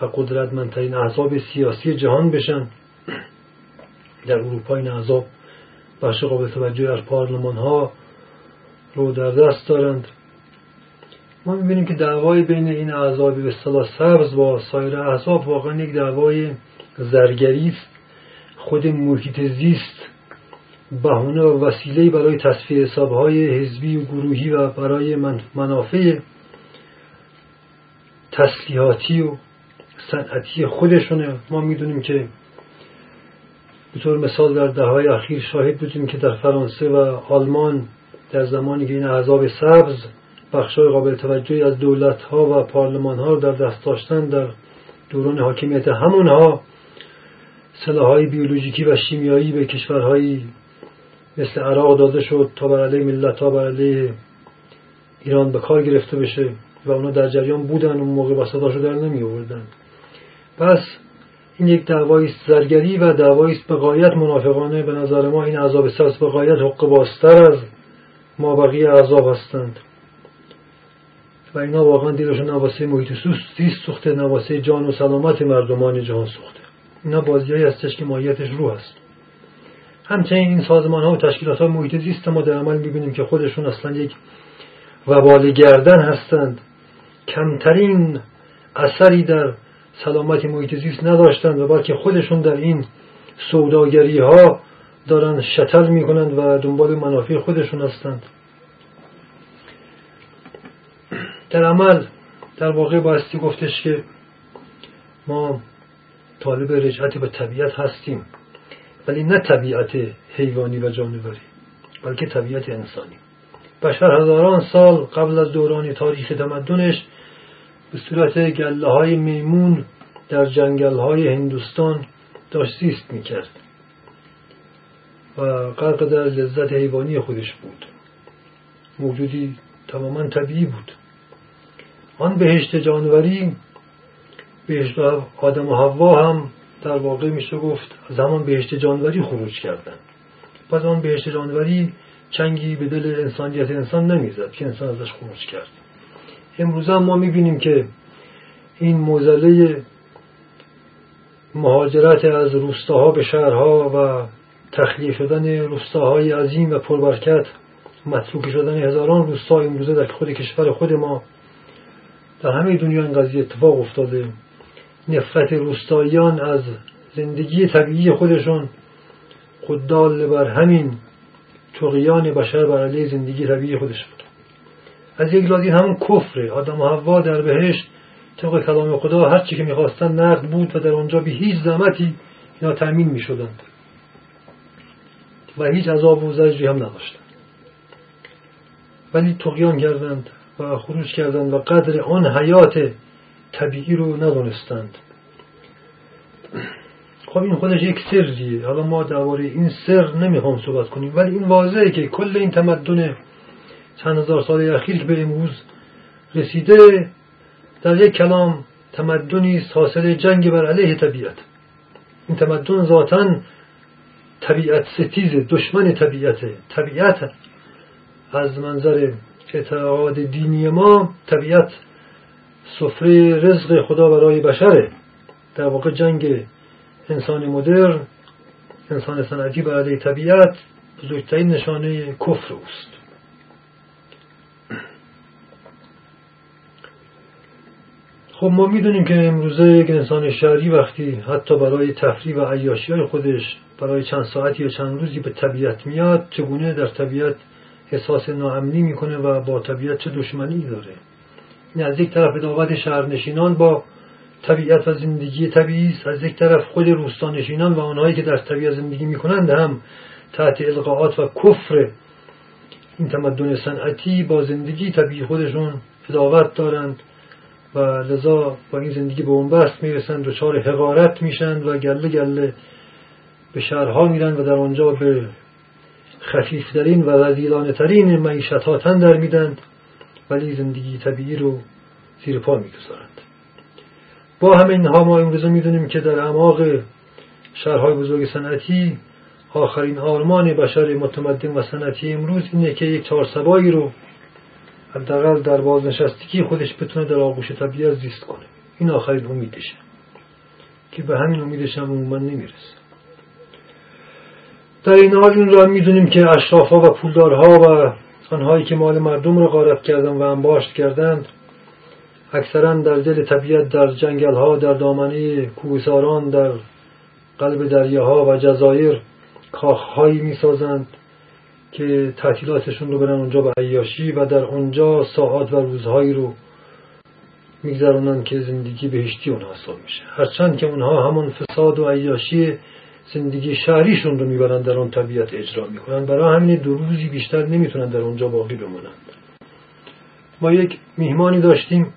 و قدرتمندترین احزاب سیاسی جهان بشن. در اروپا این احزاب بخش قابل توجه از پارلمان ها رو در دست دارند. ما می‌بینیم که دعوای بین این احزاب به اصطلاح سبز با سایر احزاب واقعا یک دعوای زرگری است خود محیط زیست بهونه و وسیله برای تصفیه حسابهای حزبی و گروهی و برای منافع تسلیحاتی و صنعتی خودشونه. ما می‌دونیم که به طور مثال در دههای اخیر شاهد بودیم که در فرانسه و آلمان در زمانی که این اعضاب سبز بخشای قابل توجهی از دولت ها و پارلمان ها در دست داشتن در دوران حاکمیت همونها سلاحهای بیولوژیکی و شیمیایی به کشورهایی مثل عراق داده شد تا بر علیه ملت ها بر علیه ایران به کار گرفته بشه و اونا در جریان بودن اون موقع با صداشو در نمی آوردن پس این یک دعوای زرگری و دعوایی است به قایت منافقانه. به نظر ما این عذاب سبز به قایت حق باستر از ما بقیه عذاب هستند. و اینا واقعا دیرشون نواسه محیط سوست سوخته نواسه جان و سلامت مردمان جهان سوخته. اینا بازیایی هستش که ماهیتش روح است همچنین این سازمان ها و تشکیلات های محیط زیست ما در عمل می‌بینیم که خودشون اصلا یک وبال گردن هستند. کمترین اثری در سلامت محیط زیست نداشتند و بلکه خودشون در این سوداگری ها دارن شتل می‌کنند و دنبال منافع خودشون هستند. در عمل در واقع بایستی گفتش که ما طالب رجعت به طبیعت هستیم ولی نه طبیعت حیوانی و جانوری بلکه طبیعت انسانی. بشر هزاران سال قبل از دوران تاریخ تمدنش به صورت گله های میمون در جنگل های هندوستان داشت زیست می‌کرد. و غرق در لذت حیوانی خودش بود. موجودی تماما طبیعی بود. آن بهشت جانوری بهشت آدم و حوا هم در واقع میشه گفت از همان بهشت جانوری خروج کردن. پس آن بهشت جانوری چنگی به دل انسانیت انسان نمی‌زد که انسان ازش خروج کرد. امروز هم ما می‌بینیم که این موزله مهاجرت از روستاها به شهرها و تخلیه شدن روستاهای عظیم و پربرکت متروک شدن هزاران روستا امروزه در خود کشور خود ما. در همه دنیا این قضیه اتفاق افتاده. نفرت روستاییان از زندگی طبیعی خودشون خوددال بر همین تقیان بشر بر علیه زندگی طبیعی خودش بود از یک لازی همون کفره. آدم و حوا در بهشت طبق کلام خدا هر چی که می‌خواستن نقد بود و در آنجا به هیچ زحمتی اینا تأمین می‌شدند. و هیچ عذاب و زجری هم نداشتند ولی تقیان کردند و خروج کردند و قدر آن حیات طبیعی رو ندانستند. خب این خودش یک سریه حالا ما درباره این سر نمی‌خوام صحبت کنیم. ولی این واضحه که کل این تمدن چند هزار سال اخیر که به امروز رسیده در یک کلام تمدنی حاصل جنگ بر علیه طبیعت. این تمدن ذاتا طبیعت ستیز دشمن طبیعت طبیعت از منظر اعتقاد دینی ما طبیعت سفره رزق خدا برای بشره در واقع جنگ انسان مدرن انسان صنعتی بر علیه طبیعت بزرگترین نشانه کفر اوست. خب ما می‌دونیم که امروزه یک انسان شهری وقتی حتی برای تفریح و عیاشی های خودش برای چند ساعتی یا چند روزی به طبیعت میاد چگونه در طبیعت احساس ناامنی می‌کنه و با طبیعت چه دشمنی داره؟ این از یک طرف اداوت شهرنشینان با طبیعت و زندگی طبیعی است از یک طرف خود روستانشینان و آنهایی که در طبیعت زندگی می‌کنند هم تحت القاعات و کفر این تمدن صنعتی با زندگی طبیعی خودشون اداوت دارند. و لذا با این زندگی به بنبست می‌رسند دچار حقارت میشند و گله گله به شهرها میرند و در آنجا به خفیفترین و وزیلانه ترین معیشت ها تن در میدند ولی زندگی طبیعی رو زیر پا می‌گذارند. با همه اینها ما امروزه می‌دونیم که در اعماق شهرهای بزرگ صنعتی آخرین آرمان بشر متمدن و صنعتی امروز اینه که یک چهارسبایی رو حداقل در بازنشستگی خودش بتونه در آغوش طبیعت زیست کنه. این آخرین امیدشه. که به همین امیدش هم عموما نمی‌رسه. در این حال این را می‌دونیم که اشرافها و پولدارها و آنهایی که مال مردم را غارت کردن و انباشت کردند اکثرا در دل طبیعت در جنگل ها در دامنه کوهساران در قلب دریاها و جزایر کاخهایی می‌سازند. که تعطیلاتشون رو برن اونجا به عیاشی و در اونجا ساعات و روزهایی رو میگذرونن که زندگی بهشتی اونها حساب میشه. هرچند که اونها همون فساد و عیاشی زندگی شهریشون رو می‌برن در اون طبیعت اجرا می‌کنن. برای همین دو روزی بیشتر نمی‌تونن در اونجا باقی بمونند ما یک میهمانی داشتیم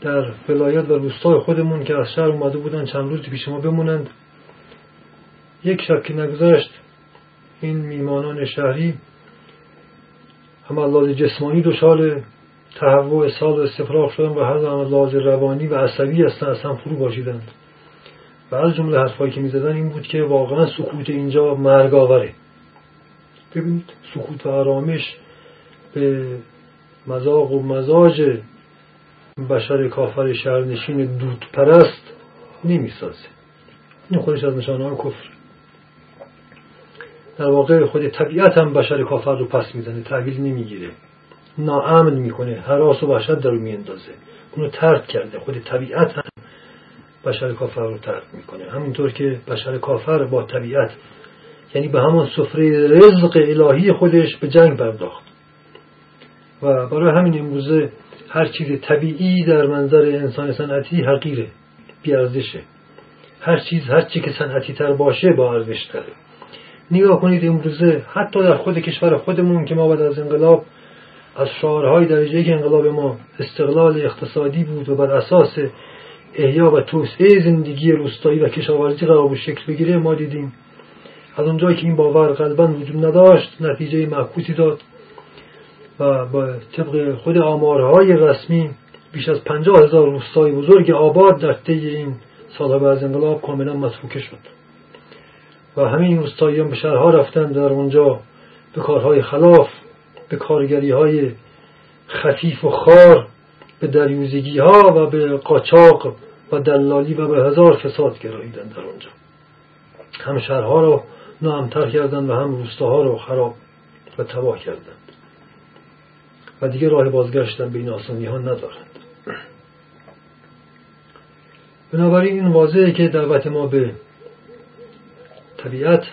در ولایت و روستای خودمون که از شهر اومده بودن چند روزی پیش ما بمونند. یک شب که نگذشت این میمانان شهری هم لحاظ جسمانی دچار تهوع سال و استفراغ شدن و هم لحاظ روانی و عصبی هستن اصلا فرو باشیدند. و از جمله حرفایی که می‌زدن این بود که واقعا سکوت اینجا مرگ آوره ببینید سکوت و آرامش به مذاق و مزاج بشر کافر شهرنشین دود پرست نمی‌سازه. این خودش از نشانه کفر. در واقع خود طبیعت هم بشر کافر رو پس می‌زنه تحویل نمی‌گیره. ناامن می‌کنه حراس و وحشت در میاندازه. اونو ترد کرده خود طبیعت هم بشر کافر رو ترد می‌کنه. همینطور که بشر کافر با طبیعت یعنی به همان سفره رزق الهی خودش به جنگ پرداخت. و برای همین امروزه هر چیز طبیعی در منظر انسان صنعتی حقیره بیارزشه. هر چیز هر چی که صنعتی تر باشه با ارزش تره نگاه کنید امروزه حتی در خود کشور خودمون که ما بعد از انقلاب از شعارهای درجه که انقلاب ما استقلال اقتصادی بود و بر اساس احیا و توسعه زندگی روستایی و کشاورزی قرار شکل بگیره ما دیدیم. از اونجایی که این باور قلبا وجود نداشت نتیجه معکوسی داد و با طبق خود آمارهای رسمی بیش از پنجاه هزار روستای بزرگ آباد در طی این سالها بعد از انقلاب کاملا متروکه شد. و همین روستاییان به شهرها رفتن در اونجا به کارهای خلاف به کارگری های خفیف و خار به دریوزگی ها و به قاچاق و دلالی و به هزار فساد گراییدن در اونجا. هم شهرها رو ناامتر کردند و هم روستاها رو خراب و تباه کردند. و دیگه راه بازگشتن به این آسانی ها ندارند. بنابراین این واضحه که دعوت ما به طبیعت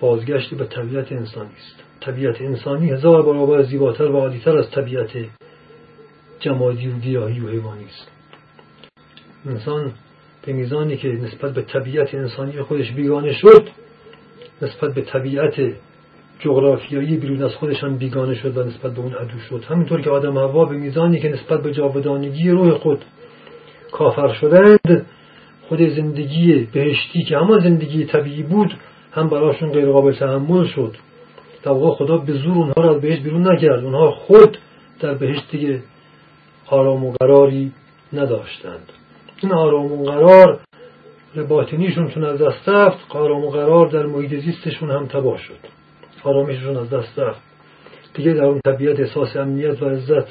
بازگشتی به طبیعت انسانی است. طبیعت انسانی هزار برابر زیباتر و عالیتر از طبیعت جمادی و گیاهی و حیوانی است. انسان به میزانی که نسبت به طبیعت انسانی خودش بیگانه شد نسبت به طبیعت جغرافیایی بیرون از خودشان بیگانه شد و نسبت به اون عدو شد. همینطور که آدم هوا به میزانی که نسبت به جاودانگی روح خود کافر شدند خود زندگی بهشتی که همان زندگی طبیعی بود هم براشون غیر قابل تحمل شد. در واقع خدا به زور اونها را از بهشت بیرون نکرد. اونها خود در بهشت دیگه آرام و قراری نداشتند. این آرام و قرار باطنیشون چون از دست رفت آرام و قرار در محیط زیستشون هم تباه شد. آرامششون از دست رفت. دیگه در اون طبیعت احساس امنیت و عزت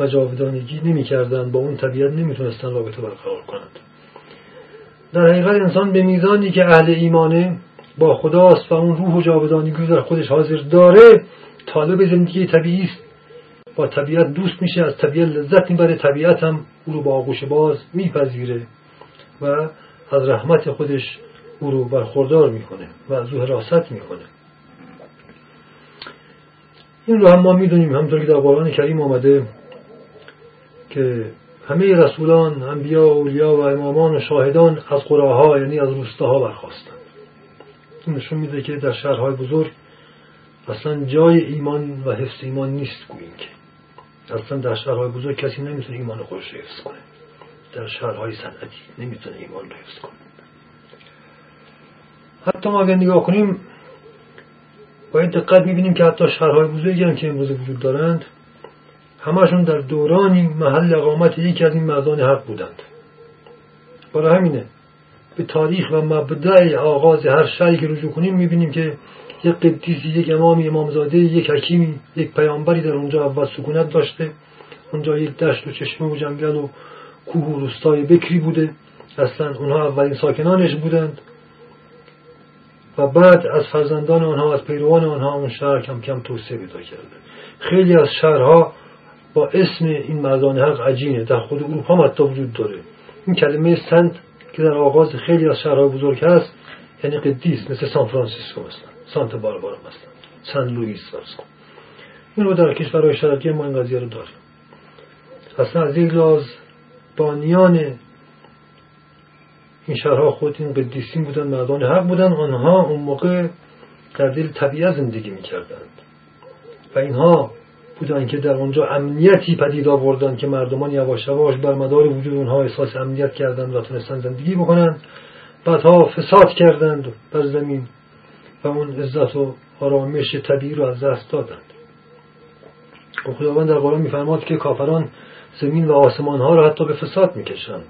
و جاودانگی نمی کردن با اون طبیعت نمی‌تونستن رابطه برقرار کنند. در حقیقت انسان به میزانی که اهل ایمانه با خداست و اون روح و جاودانگی در خودش حاضر داره طالب زندگی طبیعی است. با طبیعت دوست میشه از طبیعت لذت می‌بره طبیعت هم او رو با آغوش باز میپذیره و از رحمت خودش او رو برخوردار می‌کنه و از او حراست می‌کنه. این رو هم ما می‌دونیم همطور که در قرآن کریم آمده که همه رسولان انبیا و اولیا و امامان و شاهدان از قراها یعنی از روستاها برخواستند این نشون میده که در شهرهای بزرگ اصلا جای ایمان و حفظ ایمان نیست گوییم که. اصلا در شهرهای بزرگ کسی نمی‌تونه ایمان خودش حفظ کنه. در شهرهای صنعتی نمی‌تونه ایمان رو حفظ کنه. حتی ما اگر نگاه کنیم با این دقت می‌بینیم که حتی شهرهای بزرگی هم که امروز وجود دارند همشون در دورانی محل اقامت یکی از این مردان حق بودند. برای همینه به تاریخ و مبدع آغاز هر شهری که رجوع کنیم می‌بینیم که یک قدیسی یک امامی امامزاده یک حکیمی یک پیامبری در اونجا اول سکونت داشته. اونجا یک دشت و چشمه و جنگل و کوه و روستای بکری بوده. اصلا اونها اولین ساکنانش بودند. و بعد از فرزندان آنها از پیروان آنها اون شهر کم کم توسعه پیدا کرده. خیلی از شهرها با اسم این مردان حق عجینه در خود اروپا هم حتی وجود داره. این کلمه Saint که در آغاز خیلی از شهرهای بزرگ هست یعنی قدیس مثل سان فرانسیسکو مثلا سانت باربارا مثلا سن لوئیس فرض این رو در کشورهای شرقی ما این قضیه رو داریم. اصلا از این لحاظ بانیان این شهرها خود این قدیسین بودن مردان حق بودن آنها اون موقع در دل طبیعت زندگی می‌کردند. و اینها بودن که در اونجا امنیتی پدید آوردن که مردمان یواش یواش بر مدار وجود اونها احساس امنیت کردند و تونستن زندگی بکنند. بعدها فساد کردند بر زمین و اون عزت و آرامش طبیعی رو از دست دادند. و خداوند در قرآن میفرماد که کافران زمین و آسمان ها را حتی به فساد می‌کشند.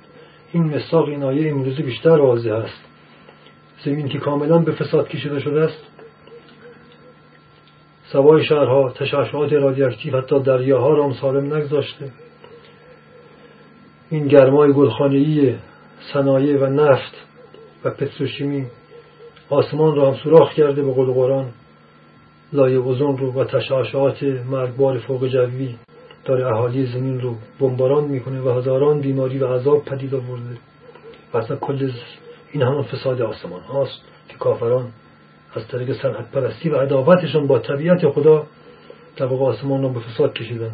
این مساق این آیه امروزی بیشتر واضح است. زمین که کاملا به فساد کشیده شده است سوای شهرها تشعشعات رادیاکتیو حتی دریاها را هم سالم نگذاشته. این گرمای گلخانه‌ای صنایع و نفت و پتروشیمی آسمان را هم سوراخ کرده به قول قرآن لایه اوزون رو و تشعشعات مرگبار فوق جوی داره اهالی زمین رو بمباران می‌کنه و هزاران بیماری و عذاب پدید آورده. و اصلا کل این همون فساد آسمان هاست که کافران از طریق صنعت پرستی و عداوتشان با طبیعت خدا واقع آسمان رو به فساد کشیدن.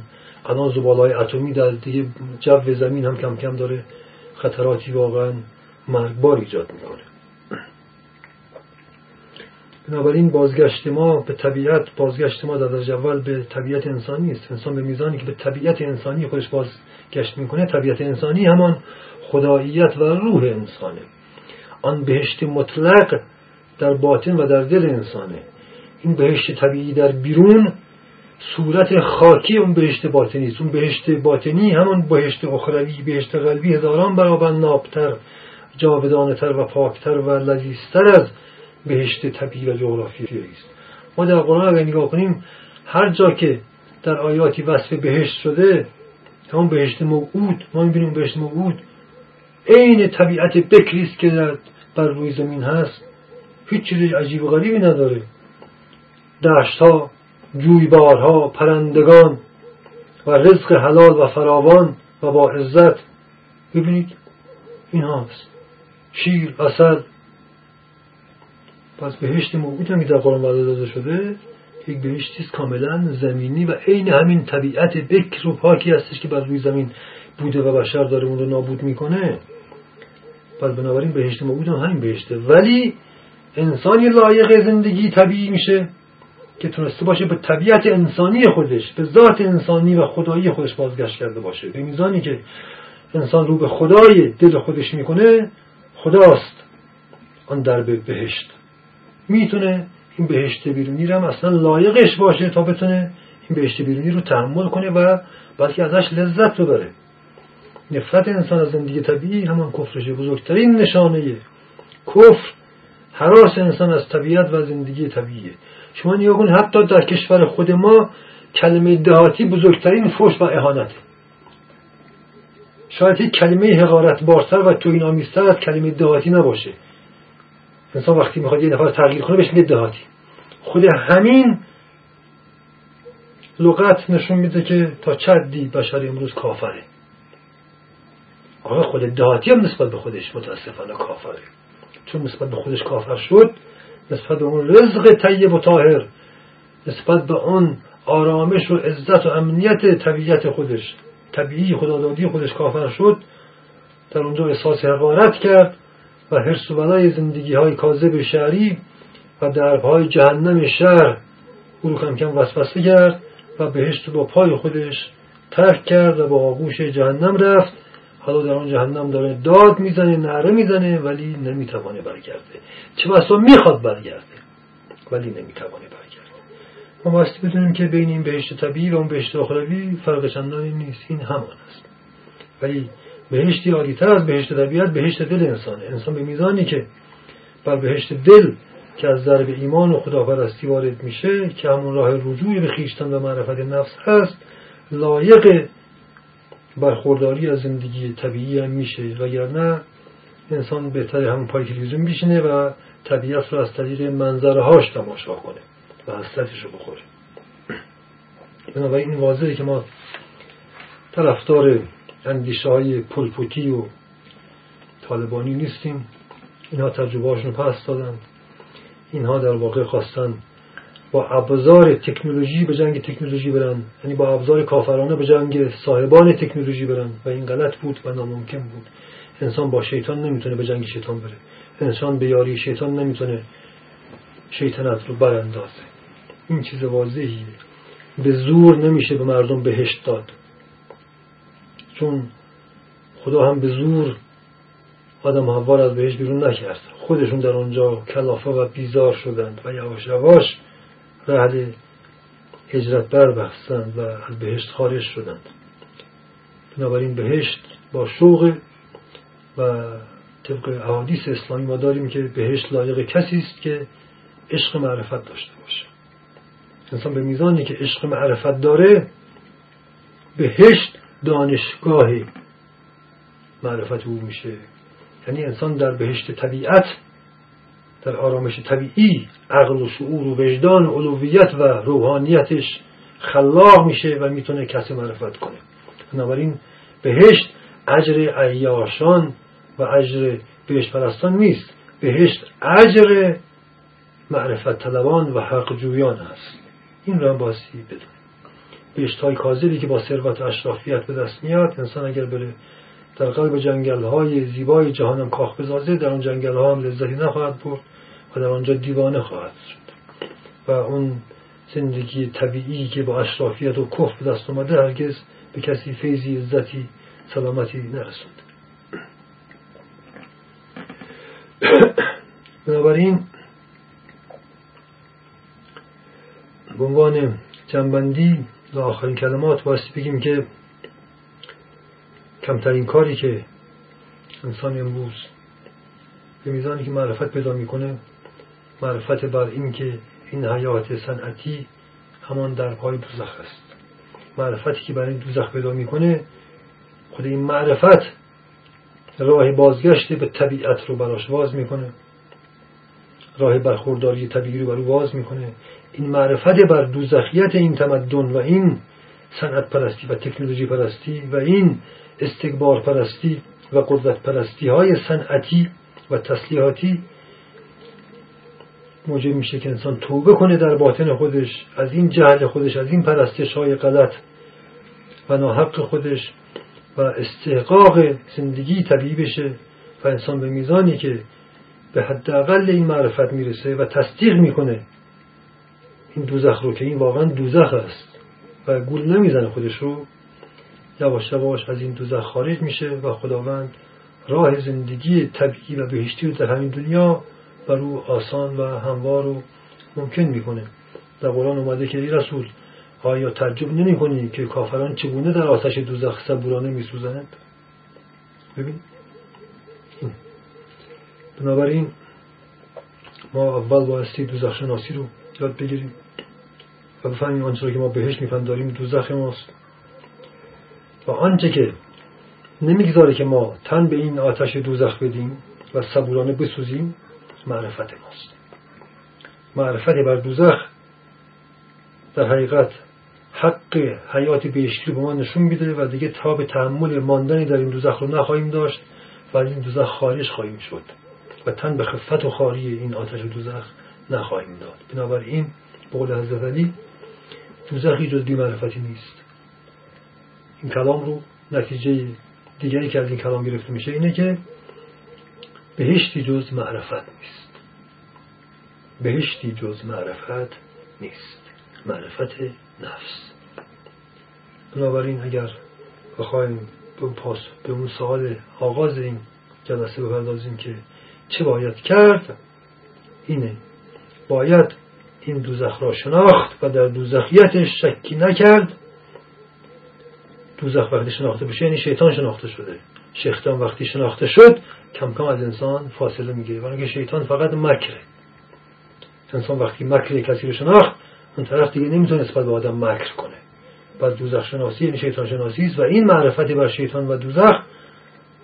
الان زبالای اتمی در دیگه جو زمین هم کم کم داره خطراتی واقعا مرگبار ایجاد می‌کنه. بنابراین بازگشت ما به طبیعت بازگشت ما در درجه به طبیعت انسانی است. انسان به میزانی که به طبیعت انسانی خودش بازگشت می‌کنه طبیعت انسانی همان خداییت و روح انسانه. آن بهشت مطلق در باطن و در دل انسانه. این بهشت طبیعی در بیرون صورت خاکی اون بهشت باطنی است. اون بهشت باطنی همان بهشت اخروی بهشت قلبی هزاران برابر نابتر جاودانتر و پاکتر و لذیذتر از بهشت طبیعی و جغرافیایی است. ما در قرآن اگر نگاه کنیم هر جا که در آیاتی وصف بهشت شده همون بهشت موعود ما می‌بینیم بهشت موعود عین طبیعت بکری است که در بر روی زمین هست. هیچ چیز عجیب و غریبی نداره. دشت ها جویبارها پرندگان و رزق حلال و فراوان و با عزت. ببینید این هاست. شیر اصل پس بهشت موعود هم در قرآن وعده داده شده یک بهشتی کاملا زمینی و عین همین طبیعت بکر و پاکی هستش که بر روی زمین بوده و بشر داره اون رو نابود می‌کنه. پس بنابراین بهشت موعود هم همین بهشته. ولی انسانی لایق زندگی طبیعی میشه که تونسته باشه به طبیعت انسانی خودش به ذات انسانی و خدایی خودش بازگشت کرده باشه. به میزانی که انسان رو به خدای دل خودش می‌کنه خداست آن در به بهشت. می‌تونه این بهشت بیرونی رو هم اصلا لایقش باشه تا بتونه این بهشت بیرونی رو تحمل کنه و بلکه ازش لذت ببره. نفرت انسان از زندگی طبیعی همان کفرشه بزرگترین نشانه کفر حراس انسان از طبیعت و زندگی طبیعیه. شما نگاه حتی در کشور خود ما کلمه دهاتی بزرگترین فوش و اهانته شاید کلمه حقارت بارتر و توین آمیزتر از کلمه دهاتی نباشه. انسان وقتی می‌خواد یه نفر تغییر کنه بهش دهاتی. خود همین لغت نشون میده که تا چدی بشر امروز کافره. آقا خود دهاتی هم نسبت به خودش متاسفانه کافره؟ چون نسبت به خودش کافر شد نسبت به اون رزق طیب و طاهر نسبت به اون آرامش و عزت و امنیت طبیعت خودش طبیعی خدادادی خودش کافر شد در اونجا احساس حقارت کرد و حرس و بلای زندگی های کاذب شهری و دربهای جهنم شهر او رو کم کم وسوسه کرد و بهشت با پای خودش ترک کرد و با آغوش جهنم رفت. حالا در آن جهنم داره داد می‌زنه نعره می‌زنه ولی نمی‌توانه برگرده. چه بسا می‌خواد برگرده ولی نمی‌توانه برگرده. ما باستی بدونیم که بین این بهشت طبیعی و اون بهشت اخروی فرق چندانی نیست. این همان است. ولی بهشتی عالیتر از بهشت طبیعت بهشت دل انسانه. انسان به میزانی که بر بهشت دل که از ضرب ایمان و خداپرستی وارد میشه که همون راه رجوع به خیشتن و معرفت نفس هست لایق برخورداری از زندگی طبیعی هم میشه وگرنه انسان بهتر هم پای تلویزیون میشینه و طبیعت رو از طریق منظرهاش تماشا کنه و حسرتش رو بخوره. بنابراین این واضحه که ما طرفدار اندیشه های پلپوتی و طالبانی نیستیم. اینها تجربه هاشون پس دادن. اینها در واقع خواستن با ابزار تکنولوژی به جنگ تکنولوژی برن. یعنی با ابزار کافرانه به جنگ صاحبان تکنولوژی برن. و این غلط بود و ناممکن بود. انسان با شیطان نمی‌تونه به جنگ شیطان بره. انسان به یاری شیطان نمی‌تونه شیطنت رو براندازه. این چیز واضحیه. به زور نمیشه به مردم بهشت داد. چون خدا هم به زور آدم هوا از بهش بیرون نکرد. خودشون در اونجا کلافه و بیزار شدند و یواش یواش رهل هجرت بستند و از بهشت خارج شدند. بنابراین بهشت با شوق و طبق احادیث اسلامی ما داریم که بهشت لایق کسی است که عشق معرفت داشته باشه. انسان به میزانی که عشق معرفت داره بهشت دانشگاه معرفت او میشه. یعنی انسان در بهشت طبیعت در آرامش طبیعی عقل و شعور و وجدان و علویت و روحانیتش خلاق میشه و می‌تونه کسی معرفت کنه. بنابراین بهشت اجر عیاشان و اجر بهشت پرستان نیست. بهشت اجر معرفت طلبان و حق جویان است این را باسی بدون بهشت های کاذبی که با ثروت و اشرافیت به دست میاد انسان اگر بره در قلب جنگل های زیبای جهانم کاخ بزازه در اون جنگل ها هم لذتی نخواهد برد و در آنجا دیوانه خواهد شد. و اون زندگی طبیعی که با اشرافیت و کف به دست اومده هرگز به کسی فیضی عزتی سلامتی نرسوند. (coughs) بنابراین به عنوان جنبندی و آخرین کلمات باستی بگیم که کمترین کاری که انسان امروز به میزانی که معرفت پیدا می‌کنه معرفت بر این که این حیات صنعتی همان در پای دوزخ است. معرفتی که برای دوزخ پیدا می‌کنه خود این معرفت راه بازگشت به طبیعت رو براش باز می‌کنه. راه برخورداری طبیعی رو بر او باز می‌کنه. این معرفت بر دوزخیت این تمدن و این صنعت پرستی و تکنولوژی پرستی و این استکبار پرستی و قدرت پرستی های صنعتی و تسلیحاتی موجب میشه که انسان توبه کنه در باطن خودش از این جهل خودش از این پرستش های غلط و ناحق خودش و استحقاق زندگی طبیعی بشه و انسان به میزانی که به حداقل این معرفت می‌رسه و تصدیق می‌کنه. این دوزخ رو که این واقعا دوزخ است. و گول نمی‌زنه خودش رو یواش یواش از این دوزخ خارج میشه و خداوند راه زندگی طبیعی و بهشتی رو در همین دنیا بر او آسان و هموار و ممکن می‌کنه. در قرآن اومده که ای رسول آیا تعجب نمی کنی که کافران چگونه در آتش دوزخ صبورانه می سوزنند ببین. بنابراین ما اول بایستی دوزخ شناسی رو یاد بگیریم. و بفهمیم آنچه که ما بهش میپنداریم دوزخ ماست. و آنچه که نمی‌گذاره که ما تن به این آتش دوزخ بدیم و صبورانه بسوزیم معرفت ماست. معرفت بر دوزخ در حقیقت حق حیات بهشتی رو به ما نشون میده و دیگه تا به تحمل ماندنی در این دوزخ رو نخواهیم داشت و از این دوزخ خارج خواهیم شد و تن به خفت و خاری این آتش دوزخ نخواهیم داد. بنابراین به قول حضرت علی دوزخی جز معرفتی نیست. این کلام رو نتیجه دیگری که از این کلام گرفته میشه اینه که بهشتی جز معرفت نیست. بهشتی جز معرفت نیست. معرفت نفس. بنابراین اگر بخوایم به پاس به اون سوال آغاز این جلسه بپردازیم که چه باید کرد اینه. باید این دوزخ را شناخت و در دوزخیتش شکی نکرد. دوزخ وقتی شناخته بشه یعنی شیطان شناخته شده. شیطان وقتی شناخته شد کم کم از انسان فاصله می‌گیره. برای شیطان فقط مکره. انسان وقتی مکر کسی رو شناخت اون طرف دیگه نمی‌تونه نسبت به آدم مکر کنه. بعد دوزخ شناسی یعنی شیطان شناسی است و این معرفتی بر شیطان و دوزخ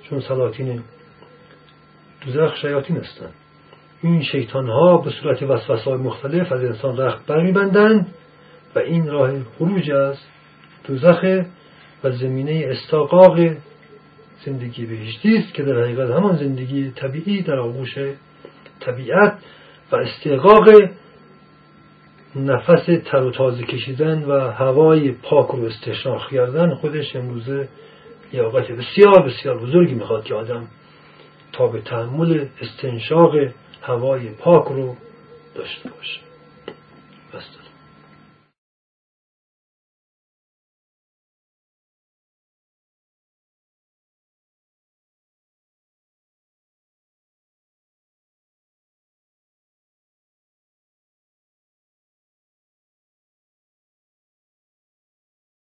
چون سلاطین دوزخ شیاطین هستند. این شیطان ها به صورت وسوسه های مختلف از انسان رخت برمیبندند و این راه خروج از دوزخ و زمینه استاقاق زندگی بهشتی است که در حقیقت همان زندگی طبیعی در آغوش طبیعت و استحقاق نفس تر و تازه کشیدن و هوای پاک رو استشراق کردن خودش امروزه لیاقت بسیار بسیار بزرگی می‌خواد که آدم تا به تحمل استنشاق هوای پاک رو داشته باشه. بسته